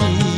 You.